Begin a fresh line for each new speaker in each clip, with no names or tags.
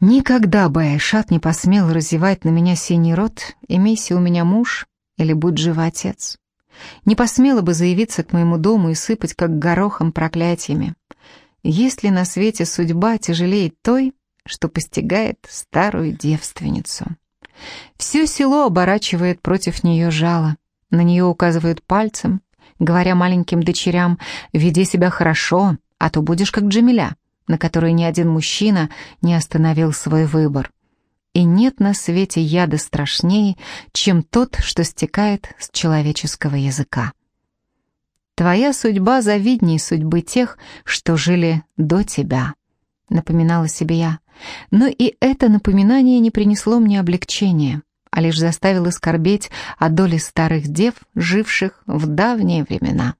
Никогда бы Айшат не посмел разевать на меня синий рот, имейся у меня муж или будь жив отец. Не посмела бы заявиться к моему дому и сыпать, как горохом, проклятиями. Есть ли на свете судьба тяжелее той, что постигает старую девственницу? Все село оборачивает против нее жало, на нее указывают пальцем, говоря маленьким дочерям «Веди себя хорошо, а то будешь как Джамиля» на которой ни один мужчина не остановил свой выбор. И нет на свете яда страшнее, чем тот, что стекает с человеческого языка. «Твоя судьба завидней судьбы тех, что жили до тебя», — напоминала себе я. Но и это напоминание не принесло мне облегчения, а лишь заставило скорбеть о доле старых дев, живших в давние времена.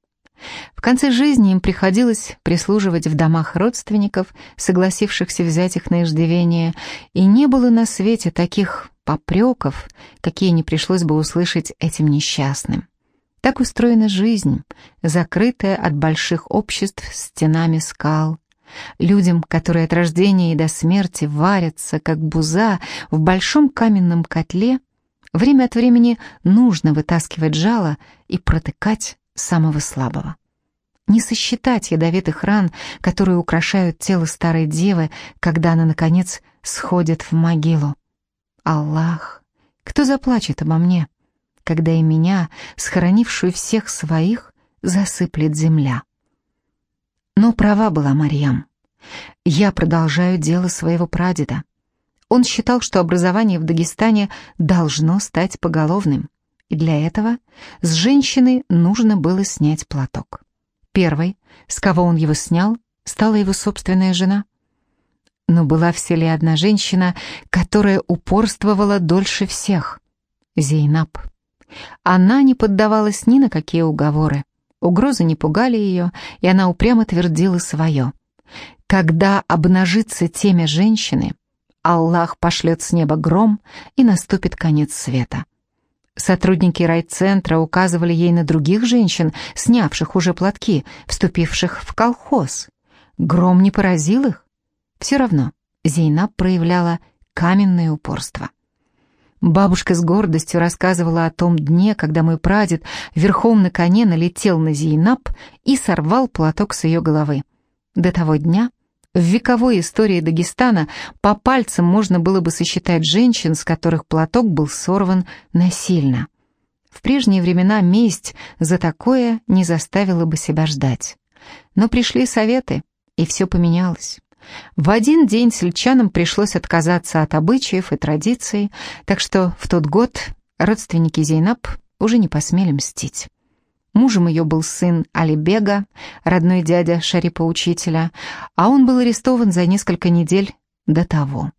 В конце жизни им приходилось прислуживать в домах родственников, согласившихся взять их на иждивение, и не было на свете таких попреков, какие не пришлось бы услышать этим несчастным. Так устроена жизнь, закрытая от больших обществ стенами скал. Людям, которые от рождения и до смерти варятся, как буза, в большом каменном котле, время от времени нужно вытаскивать жало и протыкать самого слабого. Не сосчитать ядовитых ран, которые украшают тело старой девы, когда она, наконец, сходит в могилу. Аллах, кто заплачет обо мне, когда и меня, схоронившую всех своих, засыплет земля? Но права была Марьям. Я продолжаю дело своего прадеда. Он считал, что образование в Дагестане должно стать поголовным и для этого с женщины нужно было снять платок. Первой, с кого он его снял, стала его собственная жена. Но была в селе одна женщина, которая упорствовала дольше всех — Зейнаб. Она не поддавалась ни на какие уговоры. Угрозы не пугали ее, и она упрямо твердила свое. Когда обнажится темя женщины, Аллах пошлет с неба гром, и наступит конец света. Сотрудники райцентра указывали ей на других женщин, снявших уже платки, вступивших в колхоз. Гром не поразил их. Все равно Зейнаб проявляла каменное упорство. Бабушка с гордостью рассказывала о том дне, когда мой прадед верхом на коне налетел на Зейнаб и сорвал платок с ее головы. До того дня в вековой истории Дагестана по пальцам можно было бы сосчитать женщин, с которых платок был сорван насильно. В прежние времена месть за такое не заставила бы себя ждать. Но пришли советы, и все поменялось. В один день сельчанам пришлось отказаться от обычаев и традиций, так что в тот год родственники Зейнаб уже не посмели мстить. Мужем ее был сын Алибега, родной дядя Шарипа-учителя, а он был арестован за несколько недель до того.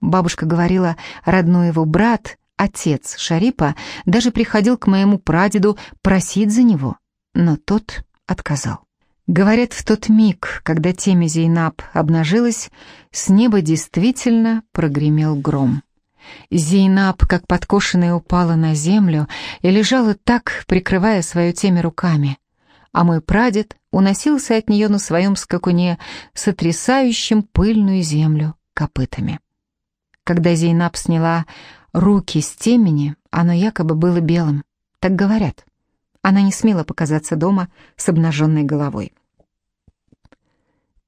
Бабушка говорила, родной его брат, отец Шарипа, даже приходил к моему прадеду просить за него, но тот отказал. Говорят, в тот миг, когда темя Зейнаб обнажилась, с неба действительно прогремел гром. Зейнаб, как подкошенная, упала на землю и лежала так, прикрывая свое темя руками. А мой прадед уносился от нее на своем скакуне, сотрясающим пыльную землю копытами. Когда Зейнаб сняла руки с темени, оно якобы было белым. Так говорят. Она не смела показаться дома с обнаженной головой.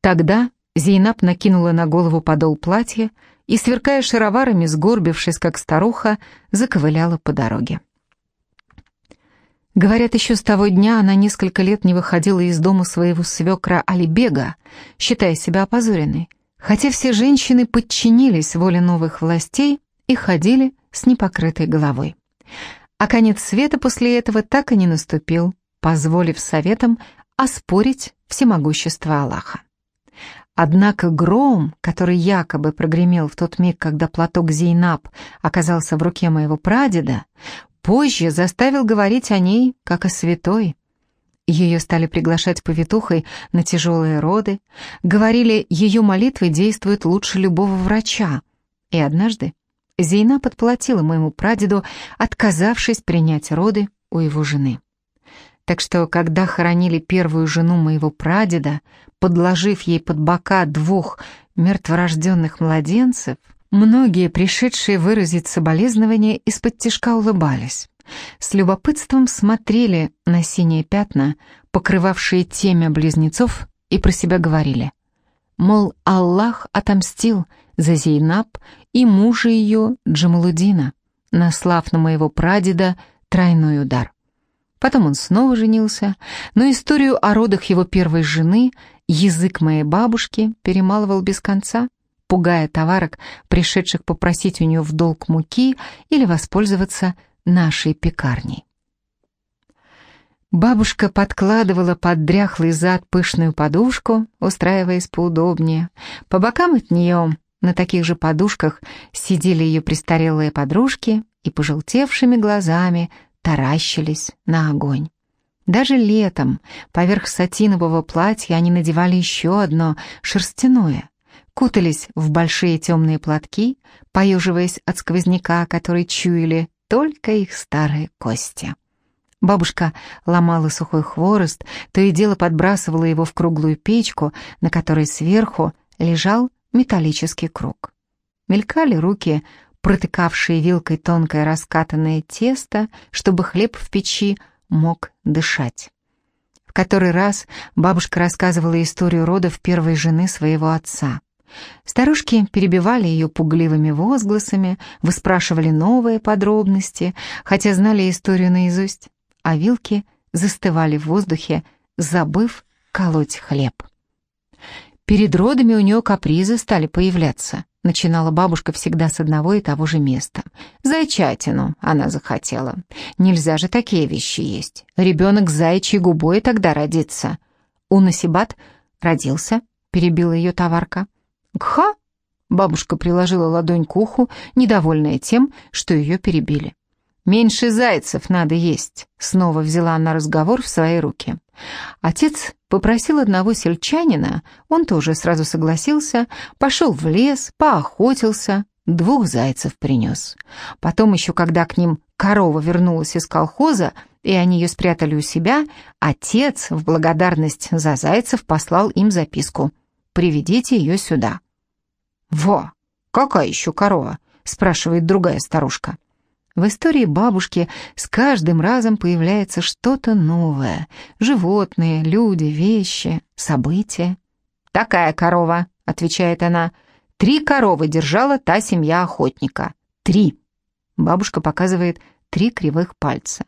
Тогда Зейнаб накинула на голову подол платья, и, сверкая шароварами, сгорбившись, как старуха, заковыляла по дороге. Говорят, еще с того дня она несколько лет не выходила из дома своего свекра Алибега, считая себя опозоренной, хотя все женщины подчинились воле новых властей и ходили с непокрытой головой. А конец света после этого так и не наступил, позволив советам оспорить всемогущество Аллаха. Однако гром, который якобы прогремел в тот миг, когда платок Зейнаб оказался в руке моего прадеда, позже заставил говорить о ней, как о святой. Ее стали приглашать повитухой на тяжелые роды, говорили, ее молитвы действуют лучше любого врача. И однажды Зейна подплатила моему прадеду, отказавшись принять роды у его жены. Так что, когда хоронили первую жену моего прадеда, подложив ей под бока двух мертворожденных младенцев, многие, пришедшие выразить соболезнования, из-под тишка улыбались. С любопытством смотрели на синие пятна, покрывавшие темя близнецов, и про себя говорили. Мол, Аллах отомстил за Зейнаб и мужа ее Джамалудина, наслав на моего прадеда тройной удар. Потом он снова женился, но историю о родах его первой жены язык моей бабушки перемалывал без конца, пугая товарок, пришедших попросить у нее в долг муки или воспользоваться нашей пекарней. Бабушка подкладывала под дряхлый зад пышную подушку, устраиваясь поудобнее. По бокам от нее на таких же подушках сидели ее престарелые подружки и пожелтевшими глазами таращились на огонь. Даже летом поверх сатинового платья они надевали еще одно шерстяное, кутались в большие темные платки, поеживаясь от сквозняка, который чуяли только их старые кости. Бабушка ломала сухой хворост, то и дело подбрасывала его в круглую печку, на которой сверху лежал металлический круг. Мелькали руки протыкавшие вилкой тонкое раскатанное тесто, чтобы хлеб в печи мог дышать. В который раз бабушка рассказывала историю родов первой жены своего отца. Старушки перебивали ее пугливыми возгласами, выспрашивали новые подробности, хотя знали историю наизусть, а вилки застывали в воздухе, забыв колоть хлеб. Перед родами у нее капризы стали появляться. Начинала бабушка всегда с одного и того же места. Зайчатину она захотела. Нельзя же такие вещи есть. Ребенок с заячьей губой тогда родится. У Насибат родился, перебила ее товарка. Гха! Бабушка приложила ладонь к уху, недовольная тем, что ее перебили. «Меньше зайцев надо есть», — снова взяла она разговор в свои руки. Отец попросил одного сельчанина, он тоже сразу согласился, пошел в лес, поохотился, двух зайцев принес. Потом еще, когда к ним корова вернулась из колхоза, и они ее спрятали у себя, отец в благодарность за зайцев послал им записку «Приведите ее сюда». «Во, какая еще корова?» — спрашивает другая старушка. В истории бабушки с каждым разом появляется что-то новое. Животные, люди, вещи, события. «Такая корова», — отвечает она. «Три коровы держала та семья охотника. Три». Бабушка показывает три кривых пальца.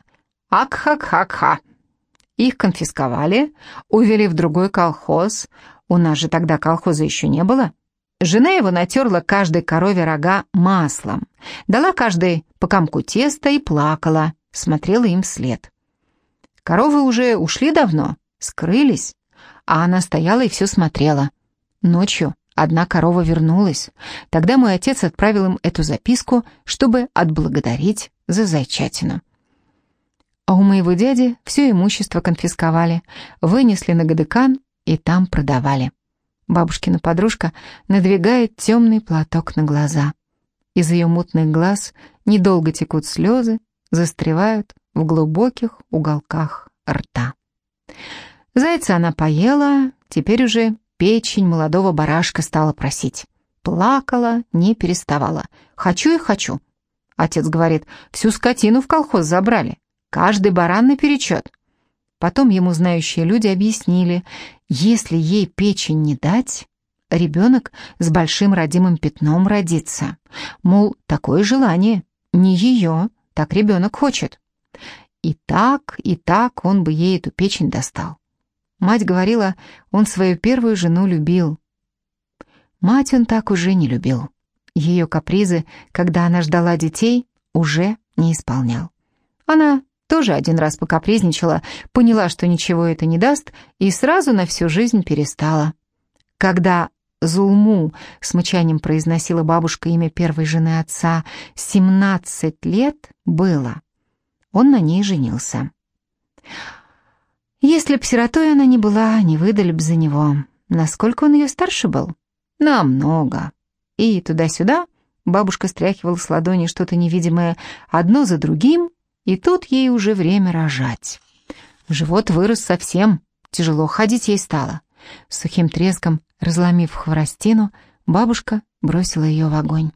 «Ак-хак-хак-ха». Их конфисковали, увели в другой колхоз. У нас же тогда колхоза еще не было. Жена его натерла каждой корове рога маслом, дала каждой по комку теста и плакала, смотрела им вслед. Коровы уже ушли давно, скрылись, а она стояла и все смотрела. Ночью одна корова вернулась. Тогда мой отец отправил им эту записку, чтобы отблагодарить за зайчатину. А у моего дяди все имущество конфисковали, вынесли на Гадыкан и там продавали. Бабушкина подружка надвигает темный платок на глаза. Из ее мутных глаз недолго текут слезы, застревают в глубоких уголках рта. Зайца она поела, теперь уже печень молодого барашка стала просить. Плакала, не переставала. «Хочу и хочу». Отец говорит, всю скотину в колхоз забрали. Каждый баран наперечет. Потом ему знающие люди объяснили, если ей печень не дать, ребенок с большим родимым пятном родится. Мол, такое желание, не ее, так ребенок хочет. И так, и так он бы ей эту печень достал. Мать говорила, он свою первую жену любил. Мать он так уже не любил. Ее капризы, когда она ждала детей, уже не исполнял. Она тоже один раз покапризничала, поняла, что ничего это не даст, и сразу на всю жизнь перестала. Когда Зулму, с мычанием произносила бабушка имя первой жены отца, семнадцать лет было, он на ней женился. Если б сиротой она не была, не выдали б за него. Насколько он ее старше был? Намного. И туда-сюда бабушка стряхивала с ладони что-то невидимое одно за другим, и тут ей уже время рожать. Живот вырос совсем, тяжело ходить ей стало. С сухим треском, разломив хворостину, бабушка бросила ее в огонь.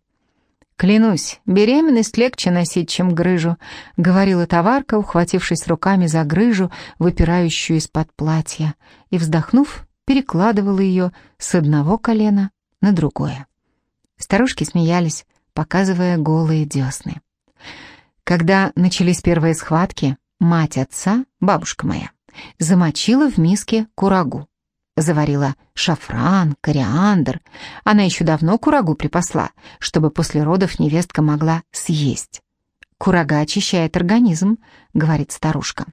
«Клянусь, беременность легче носить, чем грыжу», — говорила товарка, ухватившись руками за грыжу, выпирающую из-под платья, и, вздохнув, перекладывала ее с одного колена на другое. Старушки смеялись, показывая голые десны. Когда начались первые схватки, мать отца, бабушка моя, замочила в миске курагу. Заварила шафран, кориандр. Она еще давно курагу припасла, чтобы после родов невестка могла съесть. «Курага очищает организм», — говорит старушка.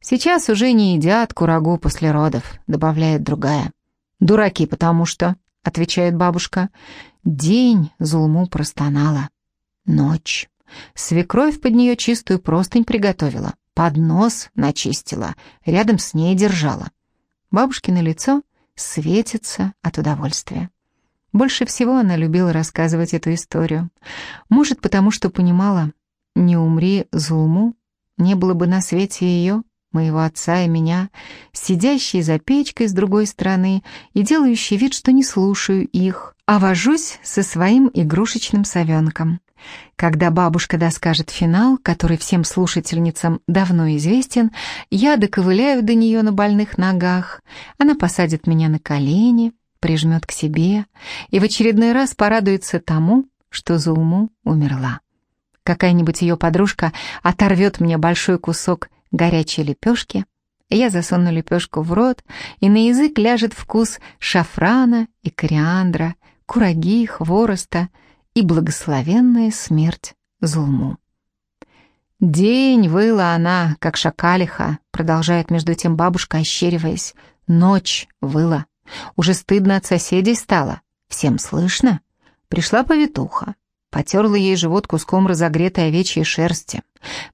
«Сейчас уже не едят курагу после родов», — добавляет другая. «Дураки, потому что», — отвечает бабушка. День Зулму простонала. Ночь. Свекровь под нее чистую простынь приготовила, поднос начистила, рядом с ней держала. Бабушкино лицо светится от удовольствия. Больше всего она любила рассказывать эту историю. Может, потому что понимала, не умри Зулму, не было бы на свете ее, моего отца и меня, сидящей за печкой с другой стороны и делающей вид, что не слушаю их, а вожусь со своим игрушечным совенком. Когда бабушка доскажет финал, который всем слушательницам давно известен, я доковыляю до нее на больных ногах, она посадит меня на колени, прижмет к себе и в очередной раз порадуется тому, что Зулму умерла. Какая-нибудь ее подружка оторвет мне большой кусок горячей лепешки, я засуну лепешку в рот, и на язык ляжет вкус шафрана и кориандра, кураги, хвороста — и благословенная смерть Зулму. День выла она, как шакалиха, продолжает между тем бабушка, ощериваясь. Ночь выла. Уже стыдно от соседей стало. Всем слышно? Пришла повитуха. Потерла ей живот куском разогретой овечьей шерсти.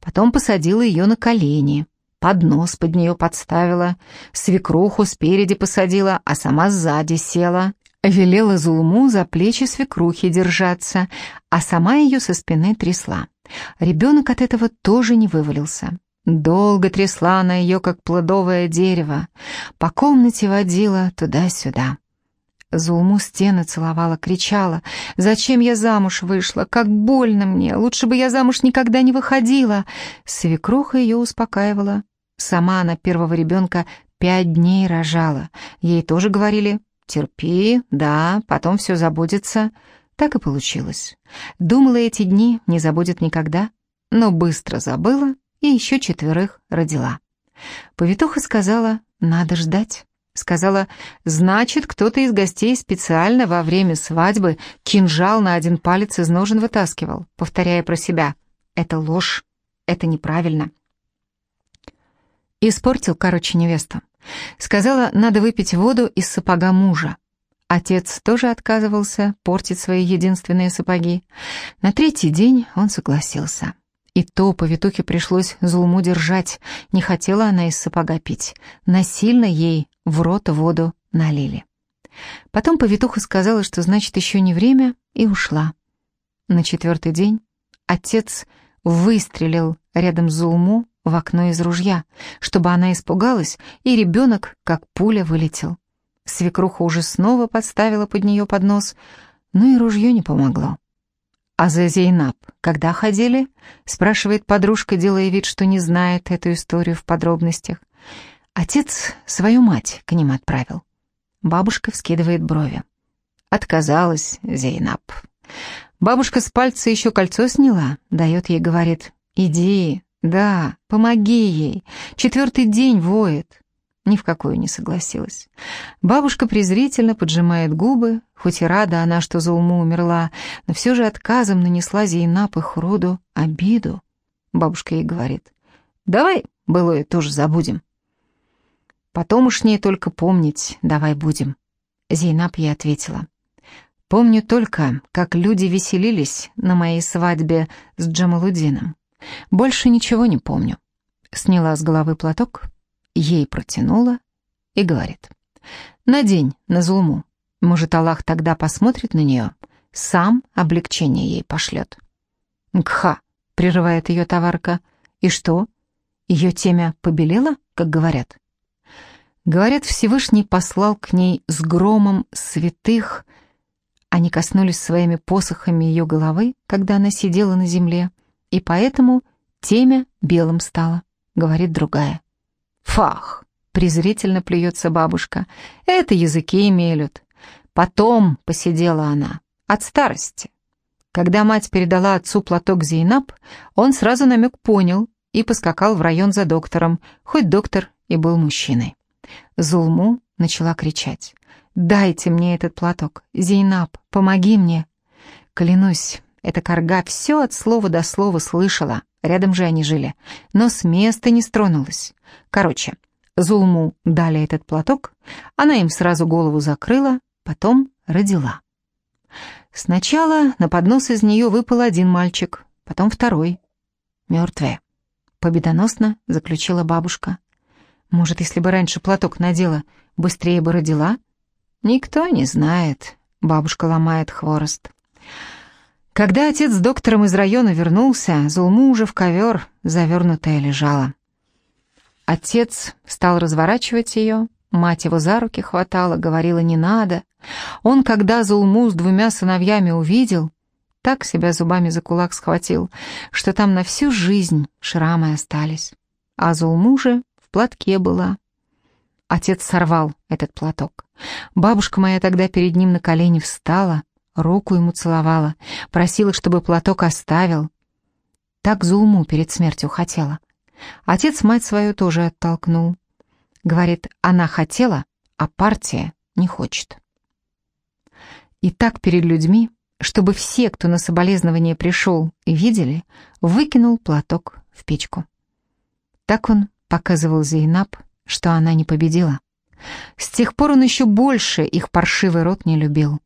Потом посадила ее на колени. Поднос под нее подставила. Свекруху спереди посадила, а сама сзади села. Велела Зулму за плечи свекрухи держаться, а сама ее со спины трясла. Ребенок от этого тоже не вывалился. Долго трясла она ее, как плодовое дерево, по комнате водила туда-сюда. Зулму стены целовала, кричала, «Зачем я замуж вышла? Как больно мне! Лучше бы я замуж никогда не выходила!» Свекруха ее успокаивала. Сама она первого ребенка пять дней рожала. Ей тоже говорили, Терпи, да, потом все забудется. Так и получилось. Думала, эти дни не забудет никогда, но быстро забыла и еще четверых родила. Повитуха сказала, надо ждать. Сказала, значит, кто-то из гостей специально во время свадьбы кинжал на один палец из ножен вытаскивал, повторяя про себя. Это ложь, это неправильно. Испортил, короче, невесту. Сказала, надо выпить воду из сапога мужа. Отец тоже отказывался портить свои единственные сапоги. На третий день он согласился. И то повитухе пришлось Зулму держать. Не хотела она из сапога пить. Насильно ей в рот воду налили. Потом повитуха сказала, что значит еще не время, и ушла. На четвертый день отец выстрелил рядом с Зулму в окно из ружья, чтобы она испугалась, и ребенок, как пуля, вылетел. Свекруха уже снова подставила под нее поднос, но и ружье не помогло. «А за Зейнаб когда ходили?» — спрашивает подружка, делая вид, что не знает эту историю в подробностях. Отец свою мать к ним отправил. Бабушка вскидывает брови. Отказалась Зейнаб. Бабушка с пальца еще кольцо сняла, дает ей, говорит, «Иди, да, помоги ей. Четвертый день воет. Ни в какую не согласилась. Бабушка презрительно поджимает губы, хоть и рада она, что за уму умерла, но все же отказом нанесла Зейнап их роду обиду. Бабушка ей говорит, давай былое тоже забудем. Потом уж не только помнить давай будем. Зейнап ей ответила. Помню только, как люди веселились на моей свадьбе с Джамалудином. Больше ничего не помню. Сняла с головы платок, ей протянула и говорит. «Надень на зулму. Может, Аллах тогда посмотрит на нее, сам облегчение ей пошлет». «Кха!» — прерывает ее товарка. «И что? Ее темя побелела, как говорят? Говорят, Всевышний послал к ней с громом святых. Они коснулись своими посохами ее головы, когда она сидела на земле, и поэтому темя белым стало, говорит другая. Фах! презрительно плюется бабушка. Это языки мелют. Потом посидела она, от старости. Когда мать передала отцу платок Зейнаб, он сразу намек понял и поскакал в район за доктором, хоть доктор и был мужчиной. Зулму начала кричать. «Дайте мне этот платок! Зейнаб, помоги мне!» Клянусь, эта корга все от слова до слова слышала, рядом же они жили, но с места не стронулась. Короче, Зулму дали этот платок, она им сразу голову закрыла, потом родила. Сначала на поднос из нее выпал один мальчик, потом второй. Мертвая. Победоносно заключила бабушка. Может, если бы раньше платок надела, быстрее бы родила? Никто не знает. Бабушка ломает хворост. Когда отец с доктором из района вернулся, Зулму уже в ковер завернутая лежала. Отец стал разворачивать ее, мать его за руки хватала, говорила «не надо». Он, когда Зулму с двумя сыновьями увидел, так себя зубами за кулак схватил, что там на всю жизнь шрамы остались. А Зулму же в платке была. Отец сорвал этот платок. Бабушка моя тогда перед ним на колени встала, руку ему целовала, просила, чтобы платок оставил. Так Зулму перед смертью хотела. Отец мать свою тоже оттолкнул. Говорит, она хотела, а партия не хочет. И так перед людьми, чтобы все, кто на соболезнование пришел и видели, выкинул платок в печку. Так он показывал Зейнаб, что она не победила. С тех пор он еще больше их паршивый рот не любил.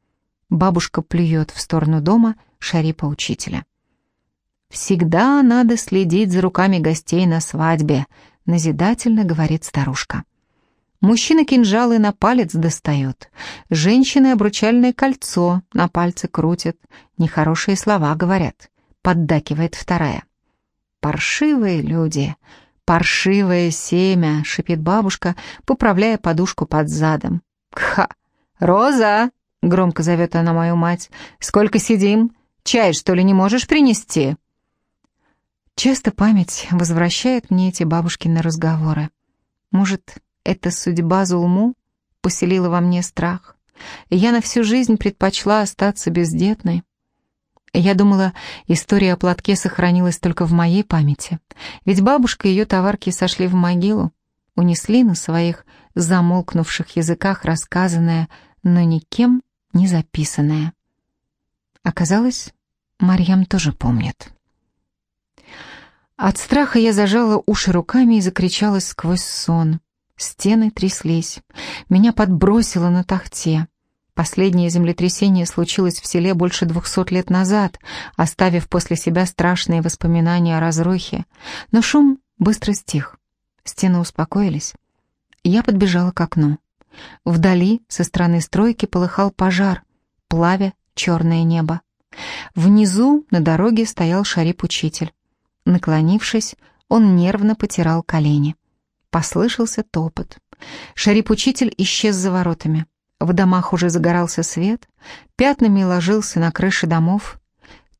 Бабушка плюет в сторону дома Шарипа учителя. «Всегда надо следить за руками гостей на свадьбе», — назидательно говорит старушка. Мужчина кинжалы на палец достает, женщины обручальное кольцо на пальце крутят, нехорошие слова говорят, поддакивает вторая. «Паршивые люди, паршивое семя», — шипит бабушка, поправляя подушку под задом. «Кха! Роза!» — громко зовет она мою мать. «Сколько сидим? Чай, что ли, не можешь принести?» Часто память возвращает мне эти бабушкины разговоры. Может, эта судьба Зулму поселила во мне страх, я на всю жизнь предпочла остаться бездетной. Я думала, история о платке сохранилась только в моей памяти, ведь бабушка и ее товарки сошли в могилу, унесли на своих замолкнувших языках рассказанное, но никем не записанное. Оказалось, Марьям тоже помнит. От страха я зажала уши руками и закричала сквозь сон — Стены тряслись. Меня подбросило на тахте. Последнее землетрясение случилось в селе больше двухсот лет назад, оставив после себя страшные воспоминания о разрухе. Но шум быстро стих. Стены успокоились. Я подбежала к окну. Вдали, со стороны стройки, полыхал пожар, плавя черное небо. Внизу на дороге стоял шарип-учитель. Наклонившись, он нервно потирал колени. Послышался топот. Шарип-учитель исчез за воротами. В домах уже загорался свет, пятнами ложился на крыши домов.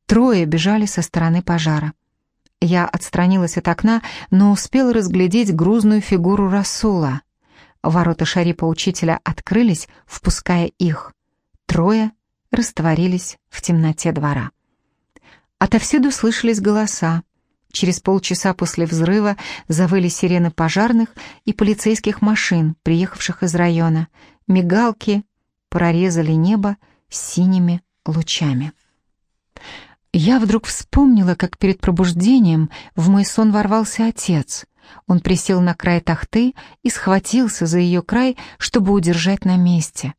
Трое бежали со стороны пожара. Я отстранилась от окна, но успела разглядеть грузную фигуру Расула. Ворота Шарипа учителя открылись, впуская их. Трое растворились в темноте двора. Отовсюду слышались голоса. Через полчаса после взрыва завыли сирены пожарных и полицейских машин, приехавших из района. Мигалки прорезали небо синими лучами. Я вдруг вспомнила, как перед пробуждением в мой сон ворвался отец. Он присел на край тахты и схватился за ее край, чтобы удержать на месте.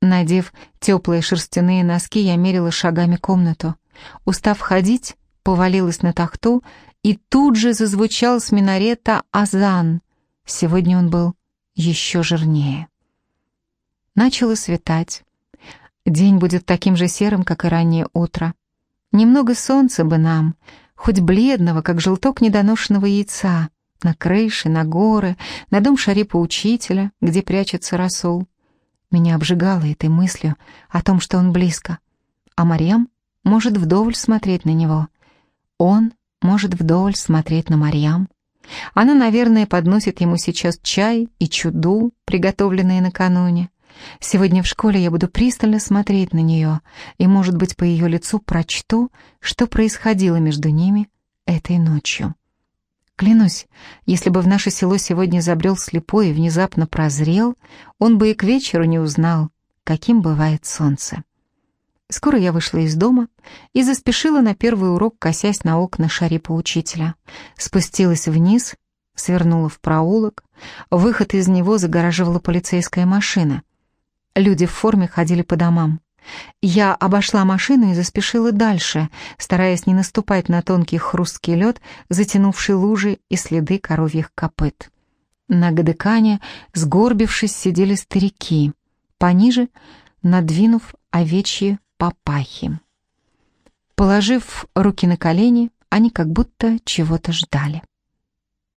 Надев теплые шерстяные носки, я мерила шагами комнату. Устав ходить, повалилась на тахту, и тут же зазвучал с минарета азан. Сегодня он был еще жирнее. Начало светать. День будет таким же серым, как и раннее утро. Немного солнца бы нам, хоть бледного, как желток недоношенного яйца, на крыши, на горы, на дом Шарипа учителя, где прячется Расул. Меня обжигало этой мыслью о том, что он близко. А Марьям может вдоволь смотреть на него. Он может вдоволь смотреть на Марьям. Она, наверное, подносит ему сейчас чай и чуду, приготовленные накануне. Сегодня в школе я буду пристально смотреть на нее, и, может быть, по ее лицу прочту, что происходило между ними этой ночью. Клянусь, если бы в наше село сегодня забрел слепой и внезапно прозрел, он бы и к вечеру не узнал, каким бывает солнце. Скоро я вышла из дома и заспешила на первый урок, косясь на окна шарипа учителя. Спустилась вниз, свернула в проулок. Выход из него загораживала полицейская машина. Люди в форме ходили по домам. Я обошла машину и заспешила дальше, стараясь не наступать на тонкий хрусткий лед, затянувший лужи и следы коровьих копыт. На Гадыкане, сгорбившись, сидели старики. Пониже, надвинув овечьи папахи. Положив руки на колени, они как будто чего-то ждали.